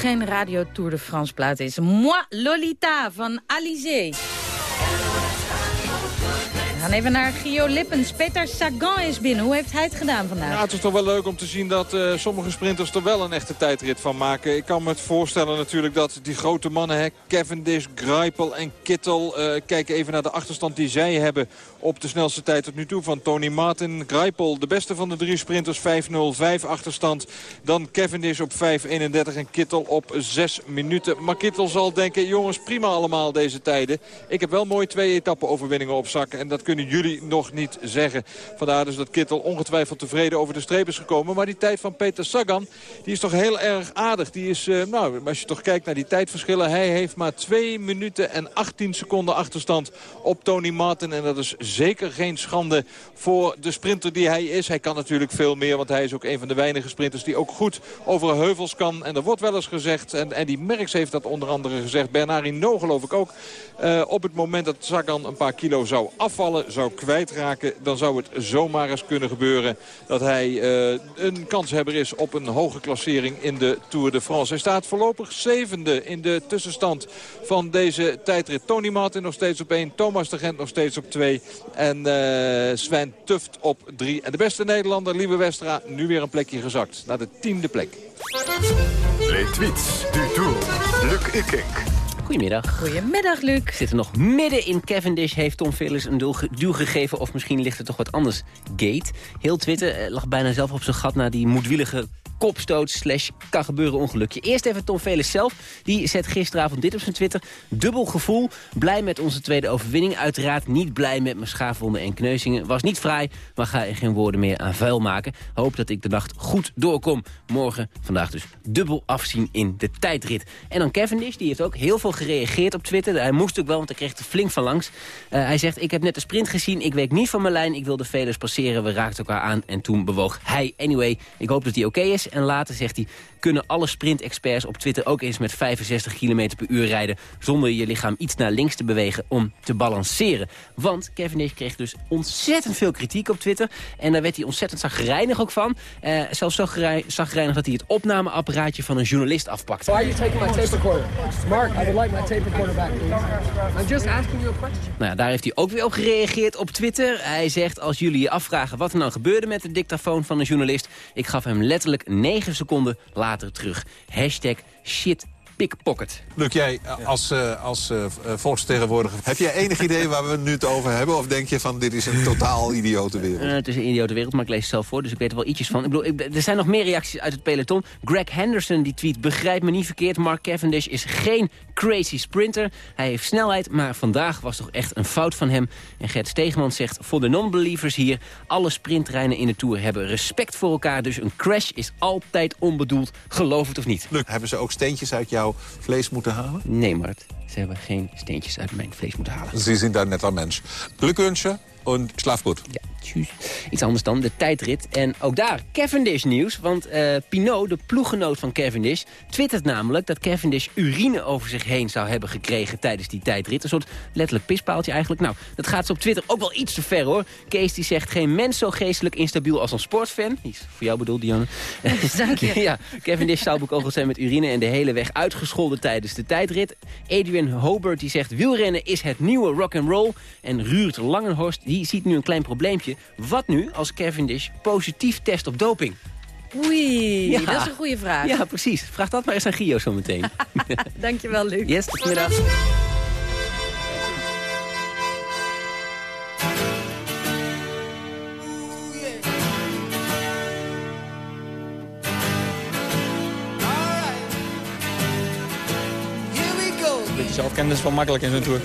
Speaker 2: geen Radio Tour de France plaat is. Moi Lolita van Alizé. Gaan even naar Gio Lippens. Peter Sagan is binnen. Hoe heeft hij het gedaan vandaag?
Speaker 17: Ja, het is toch wel leuk om te zien dat eh, sommige sprinters er wel een echte tijdrit van maken. Ik kan me het voorstellen natuurlijk dat die grote mannen, hè, Cavendish, Greipel en Kittel... eh kijken even naar de achterstand die zij hebben op de snelste tijd tot nu toe van Tony Martin. Greipel, de beste van de drie sprinters, 5-0, 5 achterstand. Dan Cavendish op 5-31 en Kittel op 6 minuten. Maar Kittel zal denken, jongens, prima allemaal deze tijden. Ik heb wel mooi twee etappen overwinningen op zak. En dat kunnen jullie nog niet zeggen. Vandaar dus dat Kittel ongetwijfeld tevreden over de streep is gekomen. Maar die tijd van Peter Sagan, die is toch heel erg aardig. Die is, eh, nou, als je toch kijkt naar die tijdverschillen. Hij heeft maar 2 minuten en 18 seconden achterstand op Tony Martin. En dat is zeker geen schande voor de sprinter die hij is. Hij kan natuurlijk veel meer, want hij is ook een van de weinige sprinters... die ook goed over heuvels kan. En er wordt wel eens gezegd, en, en die Merckx heeft dat onder andere gezegd... Bernard geloof ik ook... eh, op het moment dat Sagan een paar kilo zou afvallen, zou kwijtraken... dan zou het zomaar eens kunnen gebeuren dat hij eh, een kanshebber is... op een hoge klassering in de Tour de France. Hij staat voorlopig zevende in de tussenstand van deze tijdrit. Tony Martin nog steeds op één, Thomas de Gent nog steeds op twee... en eh, Sven Tuft op drie. En de beste Nederlander, Lieve Westra, nu weer een plekje gezakt. Naar de tiende plek.
Speaker 1: Les tweets du Tour. Luc Ikink.
Speaker 30: Goedemiddag.
Speaker 2: Goedemiddag, Luc.
Speaker 30: We zitten nog midden in Cavendish. Heeft Tom Phillips een duw, duw gegeven of misschien ligt er toch wat anders? Gate. Heel Twitter eh, lag bijna zelf op zijn gat na die moedwillige kopstoot slash kan gebeuren ongelukje. Eerst even Tom Velers zelf. Die zet gisteravond dit op zijn Twitter. Dubbel gevoel. Blij met onze tweede overwinning. Uiteraard niet blij met mijn schaafwonden en kneuzingen. Was niet fraai, maar ga er geen woorden meer aan vuil maken. Hoop dat ik de nacht goed doorkom. Morgen, vandaag dus, dubbel afzien in de tijdrit. En dan Cavendish, die heeft ook heel veel gereageerd op Twitter. Hij moest ook wel, want hij kreeg er flink van langs. Eh, hij zegt, ik heb net de sprint gezien. Ik week niet van mijn lijn. Ik wilde Velers passeren. We raakten elkaar aan en toen bewoog hij. Anyway, ik hoop dat hij oké is. En later zegt hij, kunnen alle sprintexperts op Twitter ook eens met 65 km per uur rijden... zonder je lichaam iets naar links te bewegen om te balanceren. Want Cavendish kreeg dus ontzettend veel kritiek op Twitter. En daar werd hij ontzettend zagrijnig ook van. Eh, zelfs zo zagrijnig dat hij het opnameapparaatje van een journalist afpakt.
Speaker 31: Why are you taking my tape recorder? Mark, I would like my tape recorder back. I'm just asking you a question.
Speaker 30: Nou ja, daar heeft hij ook weer op gereageerd op Twitter. Hij zegt, als jullie je afvragen wat er nou gebeurde met de dictafoon van een journalist... ik gaf hem letterlijk negen seconden later terug. Hashtag shitpickpocket.
Speaker 32: Luc, jij eh, als, eh, als eh, volksvertegenwoordiger... heb jij enig idee waar we het nu het over hebben? Of denk je van dit is een totaal idiote wereld?
Speaker 30: Eh, het is een idiote wereld, maar ik lees het zelf voor, dus ik weet er wel ietsjes van. Ik bedoel, ik- er zijn nog meer reacties uit het peloton. Greg Henderson die tweet, begrijp me niet verkeerd, Mark Cavendish is geen crazy sprinter. Hij heeft snelheid, maar vandaag was toch echt een fout van hem. En Gert Stegeman zegt, voor de non-believers hier, alle sprintreinen in de Tour hebben respect voor elkaar, dus een crash is altijd onbedoeld, geloof het of niet.
Speaker 32: Luc, hebben ze ook steentjes uit jouw vlees moeten halen?
Speaker 30: Nee, Mart, ze hebben geen steentjes uit mijn vlees moeten halen.
Speaker 32: Ze zijn daar net als mens. Glückwünsche en schlaf goed.
Speaker 30: Ja, tjus. Iets anders dan, de tijdrit. En ook daar Cavendish nieuws. Want eh Pinot, de ploeggenoot van Cavendish... twittert namelijk dat Cavendish urine over zich heen zou hebben gekregen... tijdens die tijdrit. Een soort letterlijk pispaaltje eigenlijk. Nou, dat gaat ze op Twitter ook wel iets te ver, hoor. Kees die zegt, geen mens zo geestelijk instabiel als een sportfan. Die is voor jou bedoeld, Dionne.
Speaker 2: Dank je.
Speaker 30: ja, Cavendish zou bekogeld zijn met urine... en de hele weg uitgescholden tijdens de tijdrit. Adrian Hobart die zegt, wielrennen is het nieuwe rock'n'roll. En Ruurt Langenhorst die ziet nu een klein probleempje. Wat nu als Cavendish positief test op doping?
Speaker 2: Oei,
Speaker 30: Ja.
Speaker 2: dat is een goede vraag.
Speaker 30: Ja, precies. Vraag dat maar eens aan Gio zo meteen.
Speaker 2: Dankjewel, Luc.
Speaker 30: yes, tot middag.
Speaker 26: Here we go.
Speaker 25: Beetje zelfkennis is wel makkelijk in zo'n tour.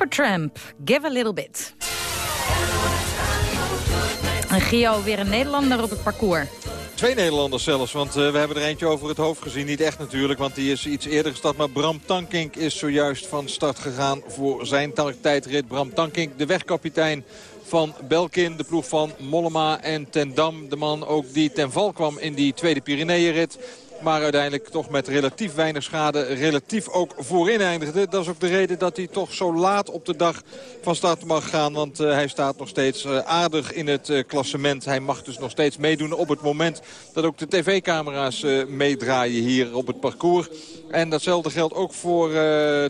Speaker 2: Supertramp, give a little bit. En Gio, weer een Nederlander op het parcours.
Speaker 17: Twee Nederlanders zelfs, want eh, we hebben er eentje over het hoofd gezien. Niet echt natuurlijk, want die is iets eerder gestart. Maar Bram Tankink is zojuist van start gegaan voor zijn tijdrit. Bram Tankink, de wegkapitein van Belkin, de ploeg van Mollema en Ten Dam. De man ook die ten val kwam in die tweede Pyreneeënrit. Maar uiteindelijk toch met relatief weinig schade, relatief ook voorin eindigde. Dat is ook de reden dat hij toch zo laat op de dag van start mag gaan. Want eh, hij staat nog steeds eh, aardig in het eh, klassement. Hij mag dus nog steeds meedoen op het moment dat ook de tv-camera's meedraaien hier op het parcours. En datzelfde geldt ook voor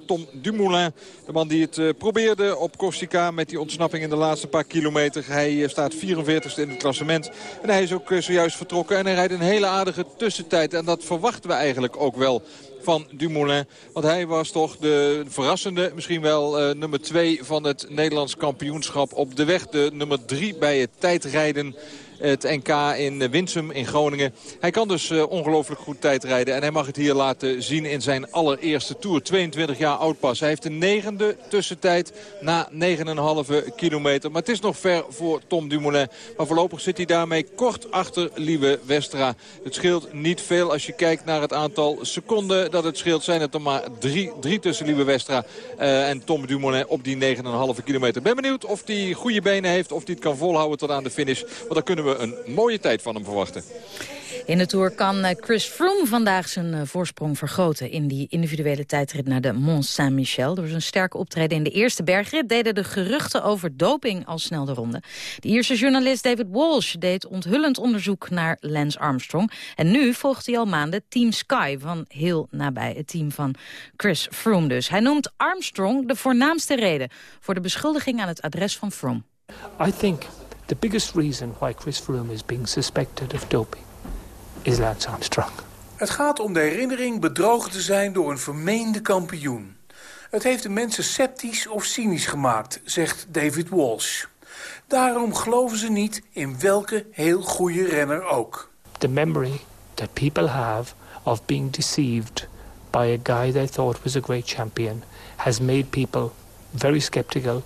Speaker 17: Tom Dumoulin. De man die het probeerde op Corsica met die ontsnapping in de laatste paar kilometer. Hij staat 44ste in het klassement. En hij is ook zojuist vertrokken. En hij rijdt een hele aardige tussentijd. En dat verwachten we eigenlijk ook wel van Dumoulin. Want hij was toch de verrassende, misschien wel eh, nummer 2 van het Nederlands kampioenschap op de weg. De nummer 3 bij het tijdrijden. Het NK in Winsum in Groningen. Hij kan dus eh, ongelooflijk goed tijdrijden. En hij mag het hier laten zien in zijn allereerste Tour. 22 jaar oud pas. Hij heeft de negende tussentijd na 9,5 kilometer. Maar het is nog ver voor Tom Dumoulin. Maar voorlopig zit hij daarmee kort achter Lieve Westra. Het scheelt niet veel als je kijkt naar het aantal seconden dat het scheelt. Zijn het er maar drie, drie tussen Lieve Westra eh, en Tom Dumoulin op die 9,5 kilometer. Ben benieuwd of hij goede benen heeft. Of hij het kan volhouden tot aan de finish. Want dan kunnen we een mooie tijd van hem verwachten.
Speaker 2: In de Tour kan eh, Chris Froome vandaag zijn eh, voorsprong vergroten... in die individuele tijdrit naar de Mont Saint-Michel. Door zijn sterke optreden in de eerste bergrit... deden de geruchten over doping al snel de ronde. De Ierse journalist David Walsh deed onthullend onderzoek naar Lance Armstrong. En nu volgt hij al maanden Team Sky van heel nabij. Het team van Chris Froome dus. Hij noemt Armstrong de voornaamste reden... voor de beschuldiging aan het adres van Froome.
Speaker 33: I think the biggest reason why Chris Froome is being suspected of doping is Lance Armstrong.
Speaker 34: Het gaat om de herinnering bedrogen te zijn door een vermeende kampioen. Het heeft de mensen sceptisch of cynisch gemaakt, zegt David Walsh. Daarom geloven ze niet in welke heel goede renner ook.
Speaker 33: The memory that people have of being deceived by a guy they thought was a great champion has made people very skeptical,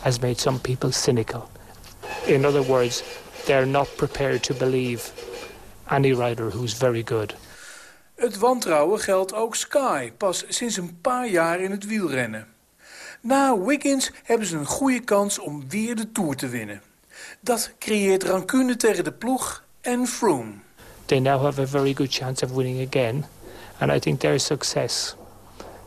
Speaker 33: has made some people cynical. In other words, they're not prepared to believe any rider who's very good.
Speaker 34: Het wantrouwen geldt ook Sky, pas sinds een paar jaar in het wielrennen. Na Wiggins hebben ze een goede kans om weer de Tour te winnen. Dat creëert rancune tegen de ploeg en Froome.
Speaker 33: They now have a very good chance of winning again, and I think their success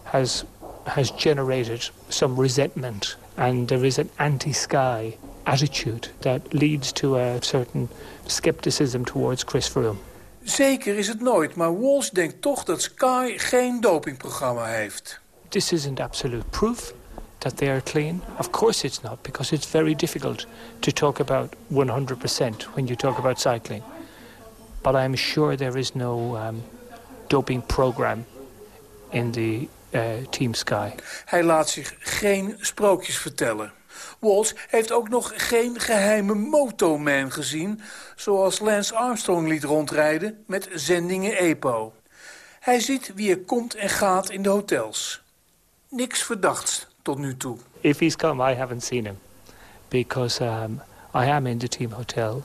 Speaker 33: has has generated some resentment, and there is an anti-Sky attitude that leads to a certain skepticism towards Chris Froome.
Speaker 34: Zeker is het nooit, maar Walsh denkt toch dat Sky geen dopingprogramma heeft.
Speaker 33: This isn't absolute proof that they are clean. Of course it's not, because it's very difficult to talk about 100% when you talk about cycling. But I'm sure there is no um, doping program in the uh, Team Sky.
Speaker 34: Hij laat zich geen sprookjes vertellen. Walsh heeft ook nog geen geheime motoman gezien... zoals Lance Armstrong liet rondrijden met zendingen EPO. Hij ziet wie er komt en gaat in de hotels. Niks verdachts tot nu toe.
Speaker 33: If he's come, I haven't seen him because um, I am in the team hotel.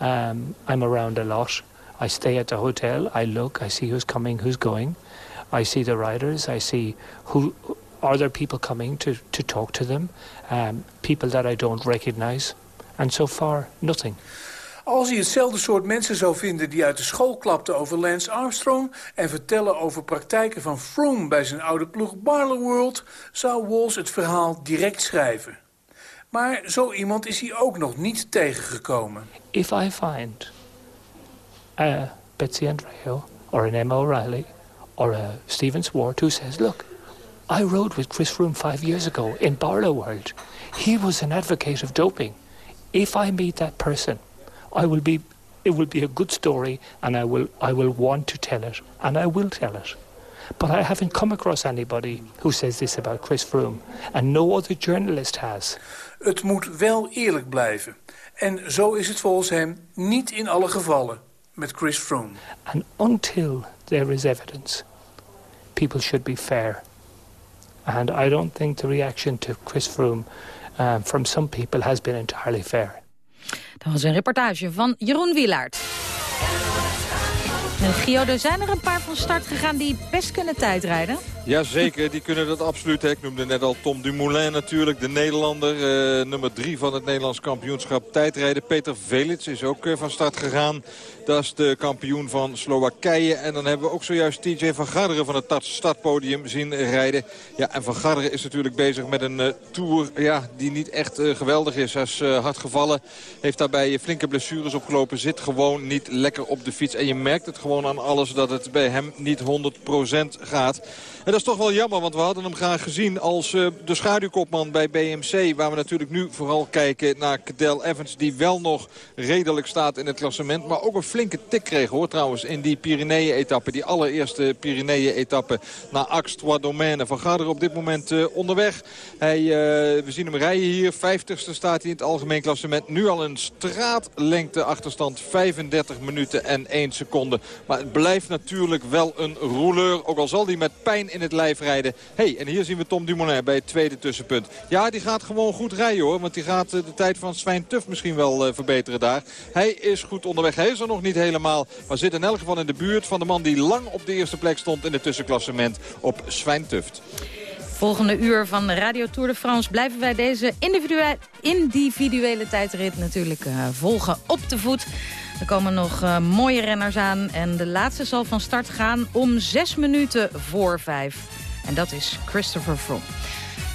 Speaker 33: Um, I'm around a lot. I stay at the hotel. I look. I see who's coming, who's going. I see the riders. I see who are there people coming to, to talk to them. Um, people that I don't recognize. And so far, nothing.
Speaker 34: Als hij hetzelfde soort mensen zou vinden die uit de school klapten over Lance Armstrong... en vertellen over praktijken van Froome bij zijn oude ploeg Barloworld... zou Walsh het verhaal direct schrijven. Maar zo iemand is hij ook nog niet tegengekomen.
Speaker 33: If I find a Betsy Andreo or an Emma O'Reilly or a Steven Swart who says, look, I rode with Chris Froome five years ago in Barlow World. He was an advocate of doping. If I meet that person, I will be, it will be a good story and I will, I will want to tell it and I will tell it. But I haven't come across anybody who says this about Chris Froome. And no other journalist has.
Speaker 34: Het moet wel eerlijk blijven. En zo is het volgens hem niet in alle gevallen met Chris Froome.
Speaker 33: And until there is evidence, people should be fair. And I don't think the reaction to Chris Froome um, from some people has been entirely fair.
Speaker 2: Dat was een reportage van Jeroen Wielaert. En Gio, zijn er een paar van start gegaan die best kunnen tijdrijden.
Speaker 17: Jazeker, die kunnen dat absoluut. Ik noemde net al Tom Dumoulin natuurlijk, de Nederlander. eh, nummer drie van het Nederlands kampioenschap tijdrijden. Peter Velits is ook eh, van start gegaan. Dat is de kampioen van Slowakije. En dan hebben we ook zojuist TJ van Garderen van het startpodium zien rijden. Ja, en van Garderen is natuurlijk bezig met een eh, tour ja, die niet echt geweldig is. Hij is hard gevallen, heeft daarbij flinke blessures opgelopen. Zit gewoon niet lekker op de fiets. En je merkt het gewoon aan alles dat het bij hem niet 100% gaat. Dat is toch wel jammer, want we hadden hem graag gezien als eh, de schaduwkopman bij BMC. Waar we natuurlijk nu vooral kijken naar Cadel Evans. Die wel nog redelijk staat in het klassement. Maar ook een flinke tik kreeg hoor trouwens in die Pyreneeën-etappe. Die allereerste Pyreneeën-etappe naar Axe-Trois-Domaines. Van Garderen op dit moment eh, onderweg. Hij, eh, we zien hem rijden hier. 50ste staat hij in het algemeen klassement. Nu al een straatlengte achterstand. 35 minuten en 1 seconde. Maar het blijft natuurlijk wel een rouleur. Ook al zal hij met pijn in het lijf rijden. hey, en hier zien we Tom Dumoulin bij het tweede tussenpunt. Ja, die gaat gewoon goed rijden hoor. Want die gaat eh, de tijd van Svijn Tuf misschien wel eh, verbeteren daar. Hij is goed onderweg. Hij is er nog niet helemaal. Maar zit in elk geval in de buurt van de man die lang op de eerste plek stond in het tussenklassement op Svijn Tuft.
Speaker 2: Volgende uur van de Radio Tour de France blijven wij deze individue individuele tijdrit natuurlijk eh, volgen op de voet. Er komen nog eh, mooie renners aan en de laatste zal van start gaan om zes minuten voor vijf. En dat is Christopher Froome.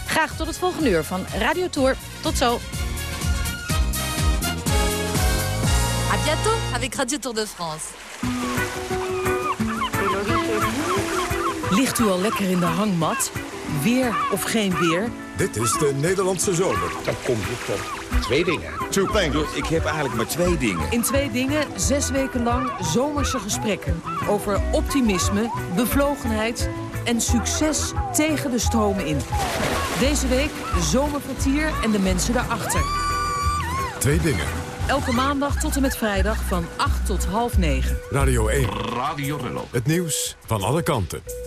Speaker 2: Graag tot het volgende uur van Radio Tour. Tot zo.
Speaker 35: À bientôt avec Radio Tour de France.
Speaker 36: Ligt u al lekker in de hangmat? Weer of geen weer?
Speaker 1: Dit is de Nederlandse zomer.
Speaker 37: Dan kom je tot twee dingen. Two things. Ik heb eigenlijk maar twee dingen.
Speaker 36: In twee dingen zes weken lang zomerse gesprekken. Over optimisme, bevlogenheid en succes tegen de stromen in. Deze week de zomerkwartier en de mensen daarachter.
Speaker 1: Twee dingen.
Speaker 36: Elke maandag tot en met vrijdag van 8 tot half 9.
Speaker 1: Radio 1.
Speaker 37: Radio Rello.
Speaker 1: Het nieuws van alle kanten.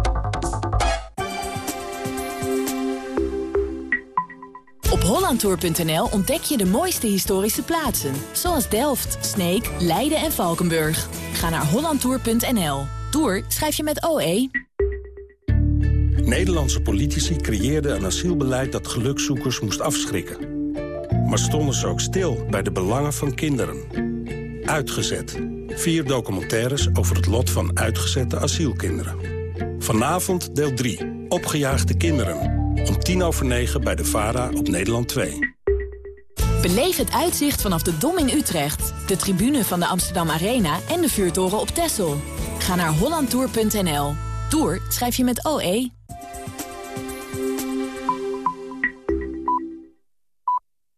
Speaker 35: Op hollandtour.nl ontdek je de mooiste historische plaatsen. Zoals Delft, Sneek, Leiden en Valkenburg. Ga naar hollandtour.nl. Tour schrijf je met OE.
Speaker 38: Nederlandse politici creëerden een asielbeleid dat gelukzoekers moest afschrikken. Maar stonden ze ook stil bij de belangen van kinderen. Uitgezet. Vier documentaires over het lot van uitgezette asielkinderen. Vanavond deel 3. Opgejaagde kinderen. Om tien over negen bij de VARA op Nederland 2.
Speaker 35: Beleef het uitzicht vanaf de Dom in Utrecht, de tribune van de Amsterdam Arena en de vuurtoren op Texel. Ga naar hollandtour.nl. Tour schrijf je met OE.